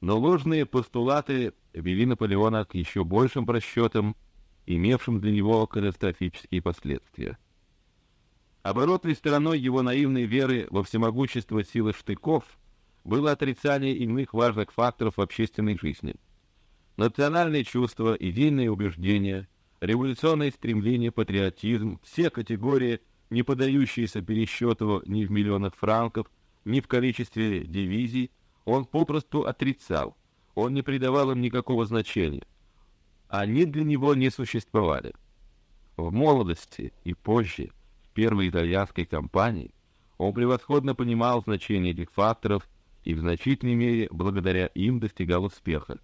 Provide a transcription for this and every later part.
Но ложные постулаты вели Наполеона к еще большим просчетам, имевшим для него катастрофические последствия. Оборотной стороной его наивной веры во всемогущество силы штыков было отрицание иных важных факторов общественной жизни. Национальные чувства, идейные убеждения, революционные стремления, патриотизм, все категории, не поддающиеся пересчету ни в миллионах франков, ни в количестве дивизий, он попросту отрицал. Он не придавал им никакого значения. Они для него не существовали. В молодости и позже первой итальянской кампании, он превосходно понимал значение этих факторов и в значительной мере благодаря им достигал успеха.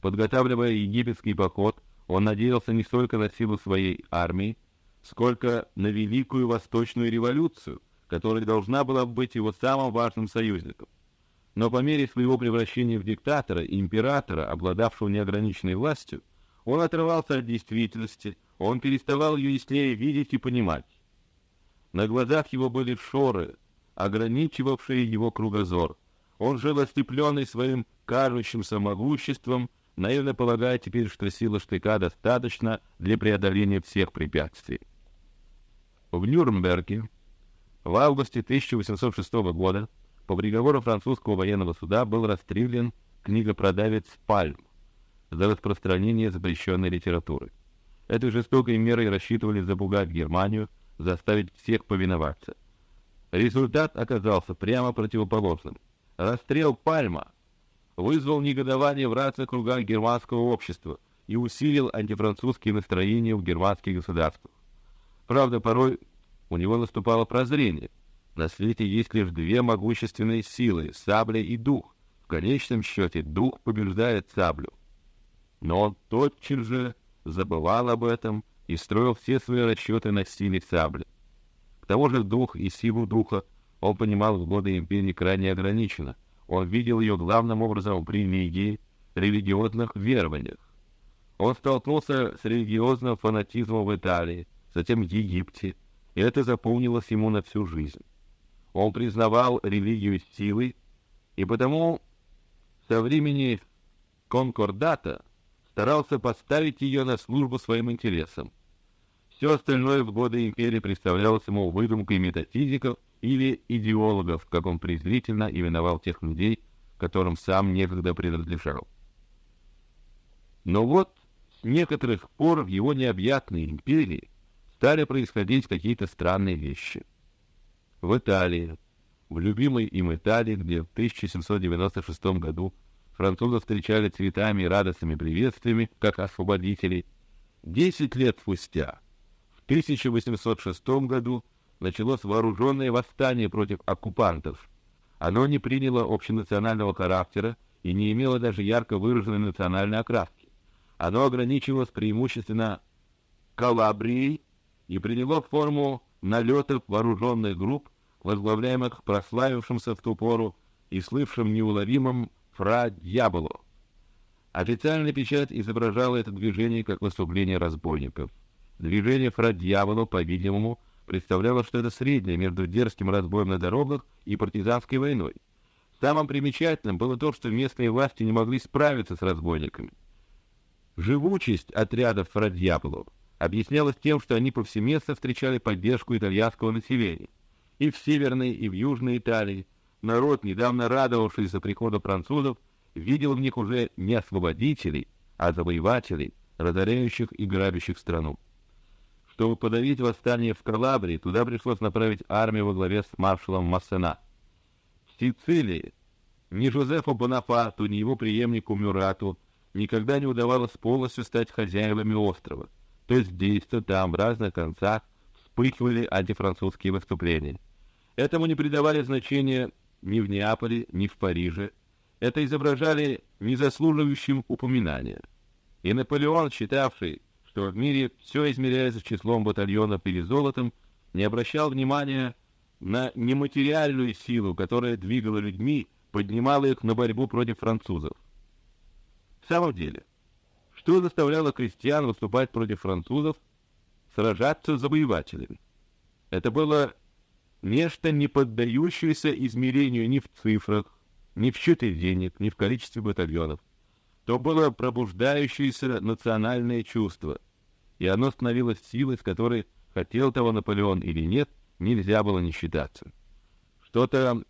Подготавливая египетский поход, он надеялся не столько на силу своей армии, сколько на великую восточную революцию, которая должна была быть его самым важным союзником. Но по мере своего превращения в диктатора и императора, обладавшего неограниченной властью, он отрывался от действительности, он переставал ее яснее видеть и понимать. На глазах его были шоры, ограничивавшие его кругозор. Он жил ослепленный своим кажущимся могуществом, наивно полагая теперь, что сила штыка достаточно для преодоления всех препятствий. В Нюрнберге в августе 1806 года по приговору французского военного суда был расстрелян книгопродавец Пальм за распространение запрещенной литературы. Этой жестокой мерой рассчитывали запугать Германию, заставить всех повиноваться. Результат оказался прямо противоположным. Расстрел Пальма вызвал негодование в разных кругах германского общества и усилил антифранцузские настроения в германских государствах. Правда, порой у него наступало прозрение. На свете есть лишь две могущественные силы — сабля и дух. В конечном счете дух побеждает саблю. Но он тотчас же забывал об этом и строил все свои расчеты на силе сабли. К тому же дух и силу духа он понимал в годы империи крайне ограниченно. Он видел ее главным образом в религии, религиозных верованиях. Он столкнулся с религиозным фанатизмом в Италии, затем в Египте, и это запомнилось ему на всю жизнь. Он признавал религию силой, и потому со времени конкордата старался поставить ее на службу своим интересам. Все остальное в годы империи представлялось ему выдумкой метафизиков или идеологов, как он презрительно именовал тех людей, которым сам некогда принадлежал. Но вот с некоторых пор в его необъятной империи стали происходить какие-то странные вещи. В Италии, в любимой им Италии, где в 1796 году французы встречали цветами и радостными приветствиями, как освободителей, десять лет спустя 1806 году началось вооруженное восстание против оккупантов. Оно не приняло общенационального характера и не имело даже ярко выраженной национальной окраски. Оно ограничивалось преимущественно Калабрией и приняло форму налетов вооруженных групп, возглавляемых прославившимся в ту пору и слывшим неуловимым фра Дьяволу. Официальная печать изображала это движение как выступление разбойников. Движение фра Дьявола, по-видимому, представляло что-то среднее между дерзким разбоем на дорогах и партизанской войной. Самым примечательным было то, что местные власти не могли справиться с разбойниками. Живучесть отрядов фра Дьяволов объяснялась тем, что они повсеместно встречали поддержку итальянского населения. И в северной, и в южной Италии народ, недавно радовавшийся приходу французов, видел в них уже не освободителей, а завоевателей, разоряющих и грабящих страну. Чтобы подавить восстание в Калабрии, туда пришлось направить армию во главе с маршалом Массена. В Сицилии ни Жозефу Бонапарту, ни его преемнику Мюрату никогда не удавалось полностью стать хозяевами острова. То здесь, то там, в разных концах вспыхивали антифранцузские выступления. Этому не придавали значения ни в Неаполе, ни в Париже. Это изображали незаслуживающим упоминания. И Наполеон, считавший, что в мире все измеряется числом батальонов или золотом, не обращал внимания на нематериальную силу, которая двигала людьми, поднимала их на борьбу против французов. В самом деле, что заставляло крестьян выступать против французов, сражаться с завоевателями? Это было нечто не поддающееся измерению ни в цифрах, ни в счете денег, ни в количестве батальонов. То было пробуждающееся национальное чувство, и оно становилось силой, с которой, хотел того Наполеон или нет, нельзя было не считаться. Что-то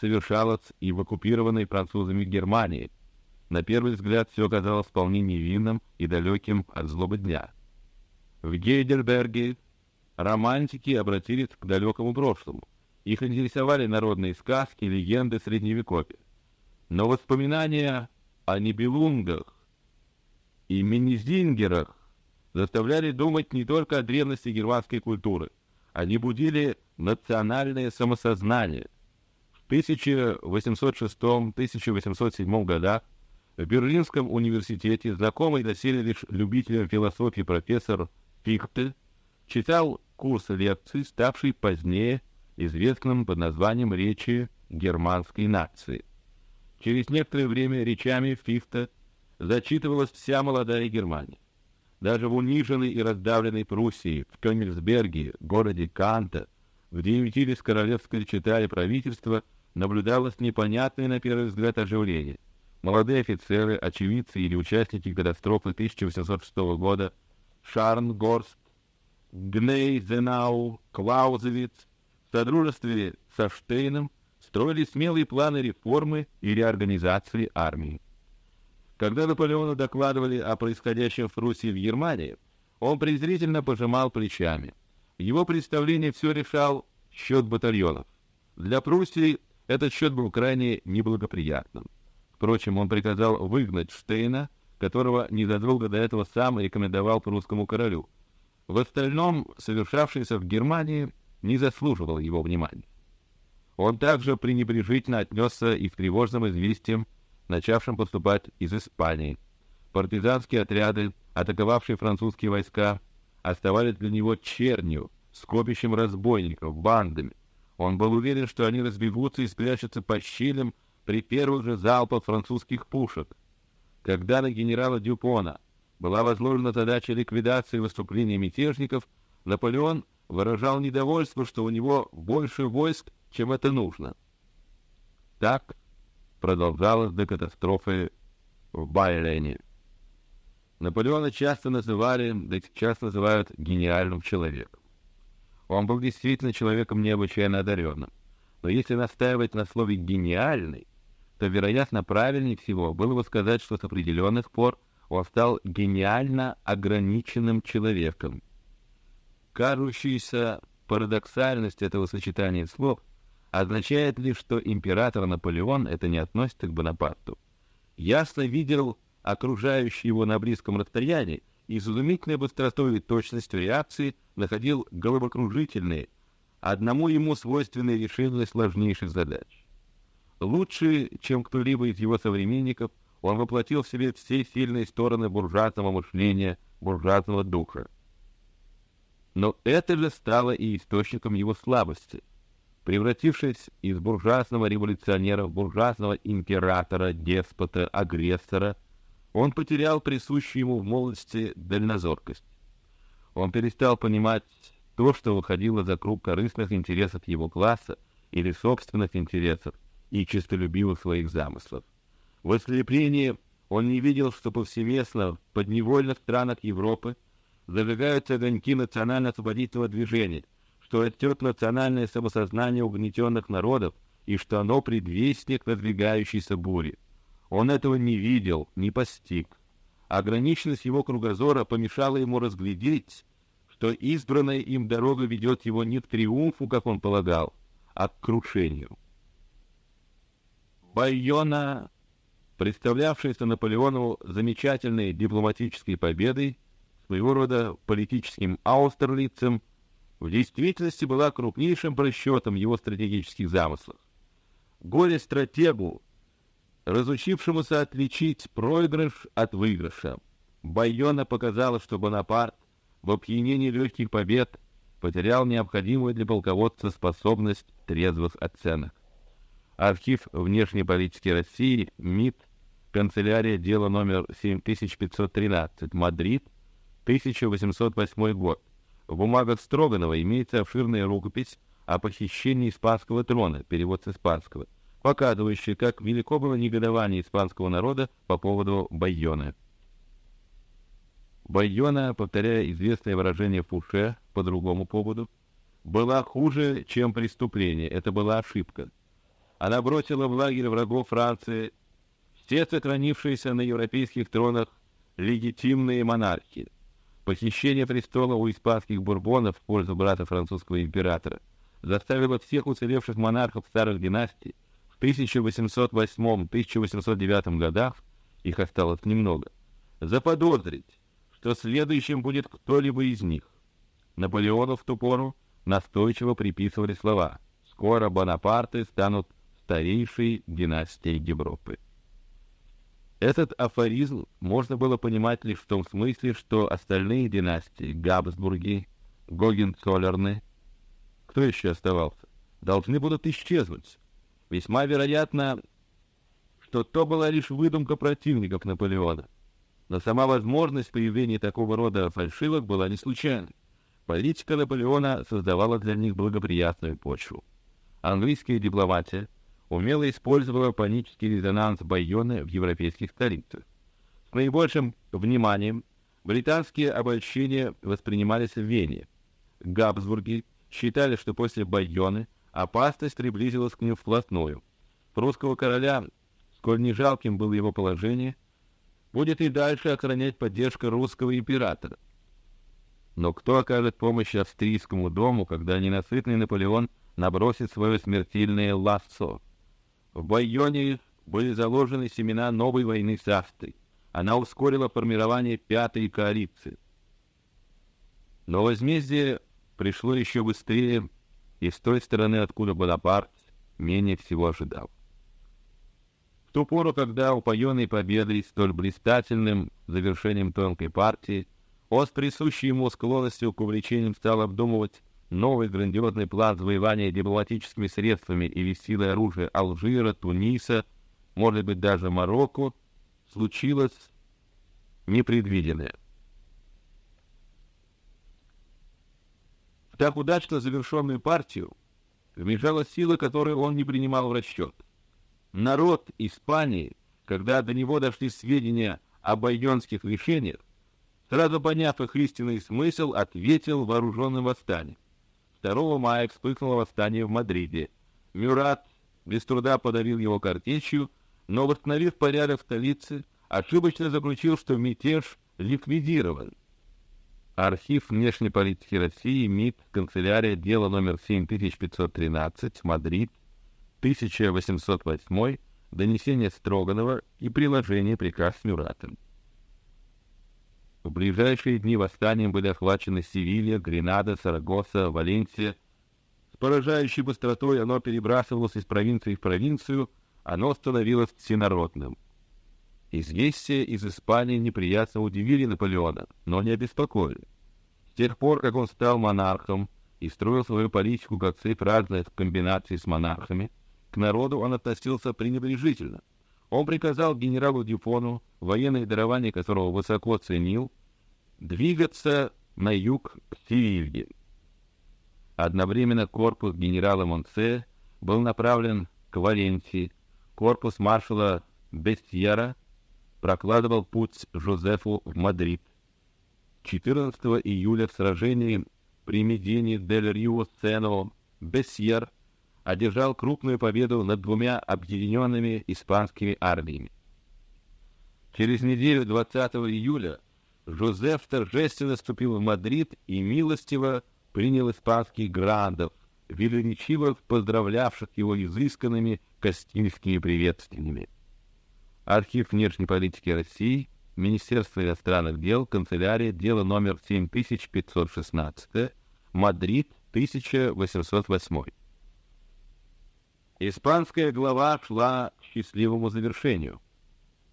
совершалось и в оккупированной французами Германии. На первый взгляд все казалось вполне невинным и далеким от злобы дня. В Гейдельберге романтики обратились к далекому прошлому. Их интересовали народные сказки, легенды средневековья. Но воспоминания о Нибелунгах и Минизингерах заставляли думать не только о древности германской культуры. Они будили национальное самосознание. В 1806-1807 годах в Берлинском университете знакомый доселе лишь любителям философии профессор Фихте читал курс лекций, ставший позднее известным под названием «Речи германской нации». Через некоторое время речами Фихте зачитывалась вся молодая Германия. Даже в униженной и раздавленной Пруссии, в Кёнигсберге, городе Канта, где ютились королевское читали правительства, наблюдалось непонятное на первый взгляд оживление. Молодые офицеры, очевидцы или участники катастрофы 1806 года, Шарнгорст, Гнейзенау, Клаузевиц, в содружестве со Штейном строили смелые планы реформы и реорганизации армии. Когда Наполеону докладывали о происходящем в Руси и в Германии, он презрительно пожимал плечами. Его представление все решал счет батальонов. Для Пруссии этот счет был крайне неблагоприятным. Впрочем, он приказал выгнать Штейна, которого незадолго до этого сам рекомендовал прусскому королю. В остальном, совершавшееся в Германии не заслуживало его внимания. Он также пренебрежительно отнесся и к тревожным известиям начавшим поступать из Испании. Партизанские отряды, атаковавшие французские войска, оставались для него чернью, скопищем разбойников, бандами. Он был уверен, что они разбегутся и спрячутся по щелям при первых же залпах французских пушек. Когда на генерала Дюпона была возложена задача ликвидации выступления мятежников, Наполеон выражал недовольство, что у него больше войск, чем это нужно. Так продолжалось до катастрофы в Байлене. Наполеона часто называли, да и сейчас называют гениальным человеком. Он был действительно человеком необычайно одаренным. Но если настаивать на слове гениальный, то, вероятно, правильнее всего было бы сказать, что с определенных пор он стал гениально ограниченным человеком. Кажущаяся парадоксальность этого сочетания слов — означает ли, что император Наполеон это не относится к Бонапарту. Ясно видел окружающий его на близком расстоянии и с изумительной быстротой и точностью реакции находил головокружительные, одному ему свойственные решения сложнейших задач. Лучше, чем кто-либо из его современников, он воплотил в себе все сильные стороны буржуазного мышления, буржуазного духа. Но это же стало и источником его слабости — Превратившись из буржуазного революционера в буржуазного императора, деспота, агрессора, он потерял присущую ему в молодости дальнозоркость. Он перестал понимать то, что выходило за круг корыстных интересов его класса или собственных интересов и честолюбивых своих замыслов. В ослеплении он не видел, что повсеместно в подневольных странах Европы зажигаются огоньки национально-освободительного движения, что растет национальное самосознание угнетенных народов и что оно предвестник надвигающейся бури. Он этого не видел, не постиг. Ограниченность его кругозора помешала ему разглядеть, что избранная им дорога ведет его не к триумфу, как он полагал, а к крушению. Байона, представлявшаяся Наполеону замечательной дипломатической победой, своего рода политическим аустерлицем, в действительности была крупнейшим просчетом его стратегических замыслов. Горе-стратегу, разучившемуся отличить проигрыш от выигрыша, Байона показала, что Бонапарт в опьянении легких побед потерял необходимую для полководца способность трезвых оценок. Архив внешнеполитики России, МИД, канцелярия дела номер 7513, Мадрид, 1808 год. В бумагах Строганова имеется обширная рукопись о похищении испанского трона, перевод с испанского, показывающее, как велико было негодование испанского народа по поводу Байоны. Байона, повторяя известное выражение Фуше по другому поводу, была хуже, чем преступление. Это была ошибка. Она бросила в лагерь врагов Франции все сохранившиеся на европейских тронах легитимные монархии. Похищение престола у испанских бурбонов в пользу брата французского императора заставило всех уцелевших монархов старых династий в 1808-1809 годах, их осталось немного, заподозрить, что следующим будет кто-либо из них. Наполеону в ту пору настойчиво приписывали слова «Скоро Бонапарты станут старейшей династией Европы». Этот афоризм можно было понимать лишь в том смысле, что остальные династии Габсбурги, Гогенцоллерны, кто еще оставался, должны будут исчезнуть. Весьма вероятно, что то была лишь выдумка противников Наполеона. Но сама возможность появления такого рода фальшивок была не случайной. Политика Наполеона создавала для них благоприятную почву. Английская дипломатия умело использовала панический резонанс Байона в европейских столицах. С наибольшим вниманием британские обольщения воспринимались в Вене. Габсбурги считали, что после Байоны опасность приблизилась к ним вплотную. Прусского короля, сколь не жалким было его положение, будет и дальше охранять поддержка русского императора. Но кто окажет помощь австрийскому дому, когда ненасытный Наполеон набросит свое смертельное лассо? В Байоне были заложены семена новой войны с Австрией. Она ускорила формирование пятой коалиции. Но возмездие пришло еще быстрее и с той стороны, откуда Бонапарт менее всего ожидал ту пору, когда упоенный победой столь блистательным завершением тонкой партии, он с присущей ему склонностью к увлечениям стал обдумывать новый грандиозный план завоевания дипломатическими средствами или силой оружия Алжира, Туниса, может быть даже Марокко, случилось непредвиденное. В так удачно завершенную партию вмешалась сила, которую он не принимал в расчет — народ Испании, когда до него дошли сведения о байонских решениях, сразу поняв их истинный смысл, ответил вооруженным восстанием. 2 мая вспыхнуло восстание в Мадриде. Мюрат без труда подавил его картечью, но, восстановив порядок в столице, ошибочно заключил, что мятеж ликвидирован. Архив внешней политики России, МИД, канцелярия, дело номер 7513, Мадрид, 1808, донесение Строганова и приложение приказ Мюрата. В ближайшие дни восстанием были охвачены Севилья, Гренада, Сарагоса, Валенсия. С поражающей быстротой оно перебрасывалось из провинции в провинцию, оно становилось всенародным. Известия из Испании неприятно удивили Наполеона, но не обеспокоили. С тех пор, как он стал монархом и строил свою политику как цепь разных комбинаций с монархами, к народу он относился пренебрежительно. Он приказал генералу Дюпону, военное дарование которого высоко ценил, двигаться на юг к Севилье. Одновременно корпус генерала Монсе был направлен к Валенсии. Корпус маршала Бестьера прокладывал путь Жозефу в Мадрид. 14 июля в сражении при Медине дель Риосеко Бессьер одержал крупную победу над двумя объединенными испанскими армиями. Через неделю 20 июля Жозеф торжественно вступил в Мадрид и милостиво принял испанских грандов, величиво поздравлявших его изысканными кастильскими приветствиями. Архив внешней политики России, Министерство иностранных дел, канцелярия, дело номер 7516, Мадрид, 1808. Испанская глава шла к счастливому завершению.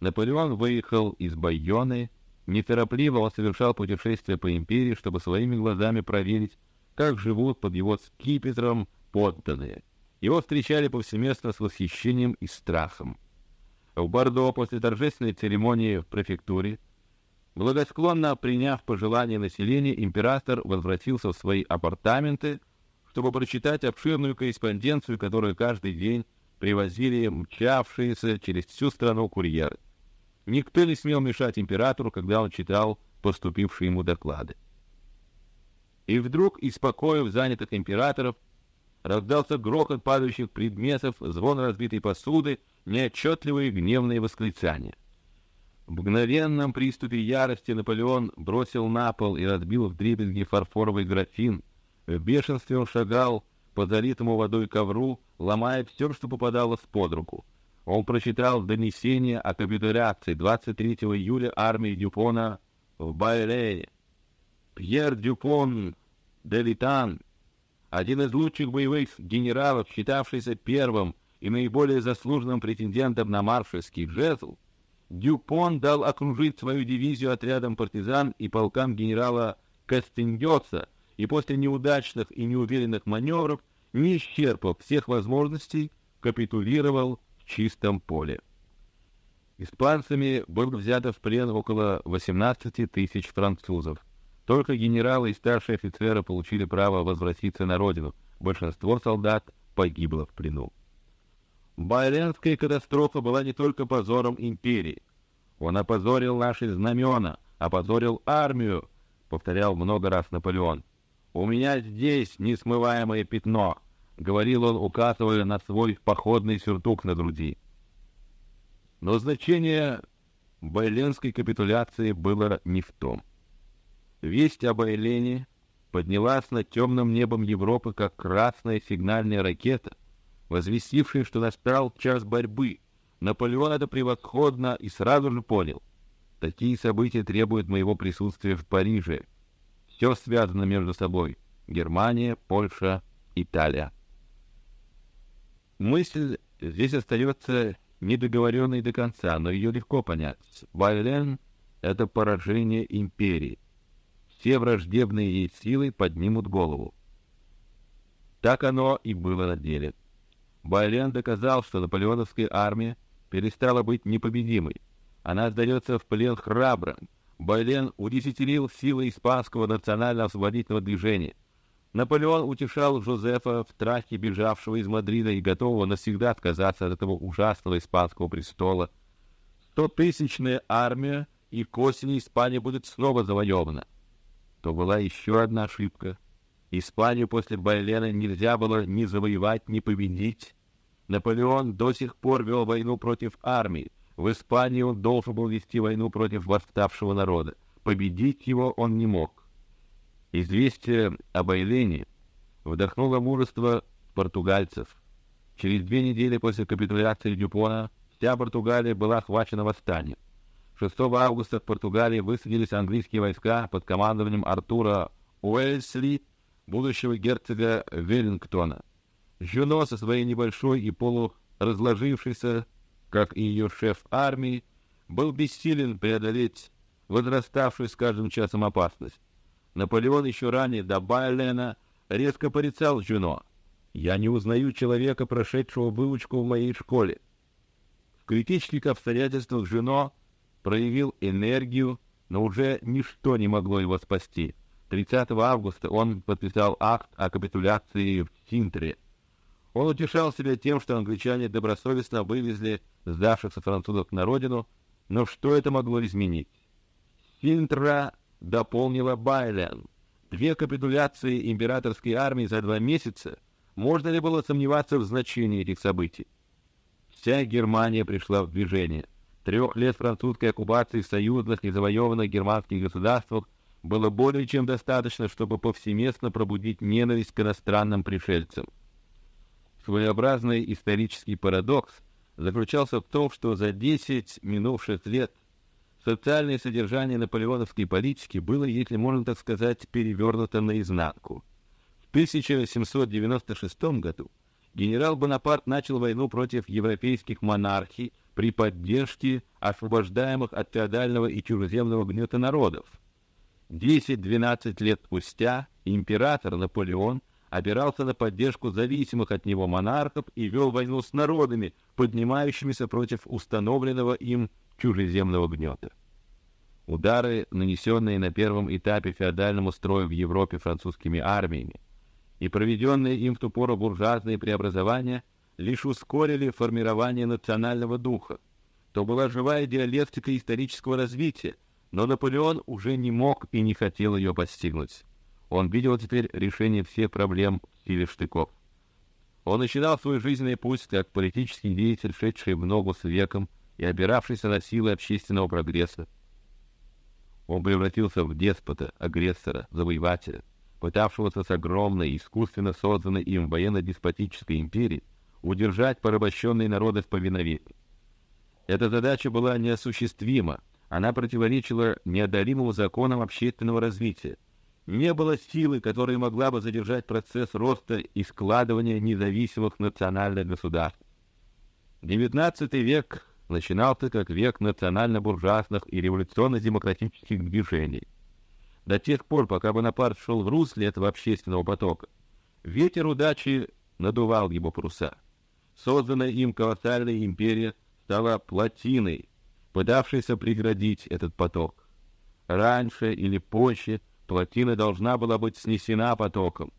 Наполеон выехал из Байоны, неторопливо он совершал путешествие по империи, чтобы своими глазами проверить, как живут под его скипетром подданные. Его встречали повсеместно с восхищением и страхом. В Бордо после торжественной церемонии в префектуре, благосклонно приняв пожелания населения, император возвратился в свои апартаменты — чтобы прочитать обширную корреспонденцию, которую каждый день привозили мчавшиеся через всю страну курьеры. Никто не смел мешать императору, когда он читал поступившие ему доклады. И вдруг из покоев занятых императоров раздался грохот падающих предметов, звон разбитой посуды, неотчетливые гневные восклицания. В мгновенном приступе ярости Наполеон бросил на пол и разбил в дребезги фарфоровый графин. В бешенстве он шагал по залитому водой ковру, ломая все, что попадалось под руку. Он прочитал донесение о капитуляции 23 июля армии Дюпона в Байрене. Пьер Дюпон де Литан, один из лучших боевых генералов, считавшийся первым и наиболее заслуженным претендентом на маршальский жезл, Дюпон дал окружить свою дивизию отрядом партизан и полкам генерала Кастеньоса, и после неудачных и неуверенных маневров, не исчерпав всех возможностей, капитулировал в чистом поле. Испанцами было взято в плен около 18 тысяч французов. Только генералы и старшие офицеры получили право возвратиться на родину. Большинство солдат погибло в плену. Байренская катастрофа была не только позором империи. Он опозорил наши знамена, опозорил армию, повторял много раз Наполеон. У меня здесь несмываемое пятно, говорил он, указывая на свой походный сюртук на груди. Но значение Байленской капитуляции было не в том. Весть об Байлене поднялась над темным небом Европы, как красная сигнальная ракета, возвестившая, что настал час борьбы. Наполеон это превосходно и сразу же понял. Такие события требуют моего присутствия в Париже. Все связано между собой. Германия, Польша, Италия. Мысль здесь остается недоговоренной до конца, но ее легко понять. Байлен — это поражение империи. Все враждебные ей силы поднимут голову. Так оно и было на деле. Байлен доказал, что наполеоновская армия перестала быть непобедимой. Она сдается в плен храбро. Байлен удесятерил силы испанского национально-освободительного движения. Наполеон утешал Жозефа в трахе бежавшего из Мадрида и готового навсегда отказаться от этого ужасного испанского престола. Стотысячная армия, и к осени Испания будет снова завоевана. То была еще одна ошибка. Испанию после Байлена нельзя было ни завоевать, ни победить. Наполеон до сих пор вел войну против армии. В Испании он должен был вести войну против восставшего народа. Победить его он не мог. Известие об Айлене вдохнуло мужество португальцев. Через две недели после капитуляции Дюпона вся Португалия была охвачена восстанием. 6 августа в Португалии высадились английские войска под командованием Артура Уэльсли, будущего герцога Веллингтона. Жюно со своей небольшой и полуразложившейся, как и ее шеф армии, был бессилен преодолеть возраставшую с каждым часом опасность. Наполеон еще ранее до Байлена резко порицал Жюно. «Я не узнаю человека, прошедшего выучку в моей школе». В критических обстоятельствах Жюно проявил энергию, но уже ничто не могло его спасти. 30 августа он подписал акт о капитуляции в Синтре. Он утешал себя тем, что англичане добросовестно вывезли сдавшихся французов на родину, но что это могло изменить? Синтра дополнила Байлен. Две капитуляции императорской армии за два месяца. Можно ли было сомневаться в значении этих событий? Вся Германия пришла в движение. Трех лет французской оккупации союзных и завоеванных германских государствах было более чем достаточно, чтобы повсеместно пробудить ненависть к иностранным пришельцам. Своеобразный исторический парадокс заключался в том, что за десять минувших лет Социальное содержание наполеоновской политики было, если можно так сказать, перевернуто наизнанку. В 1796 году генерал Бонапарт начал войну против европейских монархий при поддержке освобождаемых от феодального и чужеземного гнета народов. 10-12 лет спустя император Наполеон опирался на поддержку зависимых от него монархов и вел войну с народами, поднимающимися против установленного им чужеземного гнета. Удары, нанесенные на первом этапе феодальному строю в Европе французскими армиями, и проведенные им в ту пору буржуазные преобразования лишь ускорили формирование национального духа. То была живая диалектика исторического развития, но Наполеон уже не мог и не хотел ее постигнуть. Он видел теперь решение всех проблем силе штыков. Он начинал свой жизненный путь как политический деятель, шедший в ногу с веком и опиравшийся на силы общественного прогресса. Он превратился в деспота, агрессора, завоевателя, пытавшегося с огромной, искусственно созданной им военно-деспотической империей удержать порабощенные народы в повиновении. Эта задача была неосуществима, она противоречила неодолимым законам общественного развития. Не было силы, которая могла бы задержать процесс роста и складывания независимых национальных государств. XIX век начинался как век национально-буржуазных и революционно-демократических движений. До тех пор, пока Бонапарт шел в русле этого общественного потока, ветер удачи надувал его паруса. Созданная им колоссальная империя стала плотиной, пытавшейся преградить этот поток. Раньше или позже плотина должна была быть снесена потоком.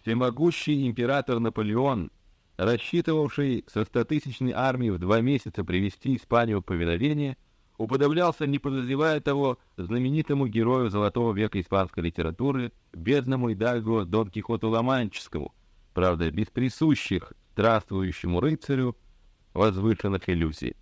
Всемогущий император Наполеон, рассчитывавший со стотысячной армией в два месяца привести Испанию в повиновение, уподоблялся, не подозревая того, знаменитому герою золотого века испанской литературы, бедному Идальго Дон Кихоту Ломанческому, правда, без присущих здравствующему рыцарю возвышенных иллюзий.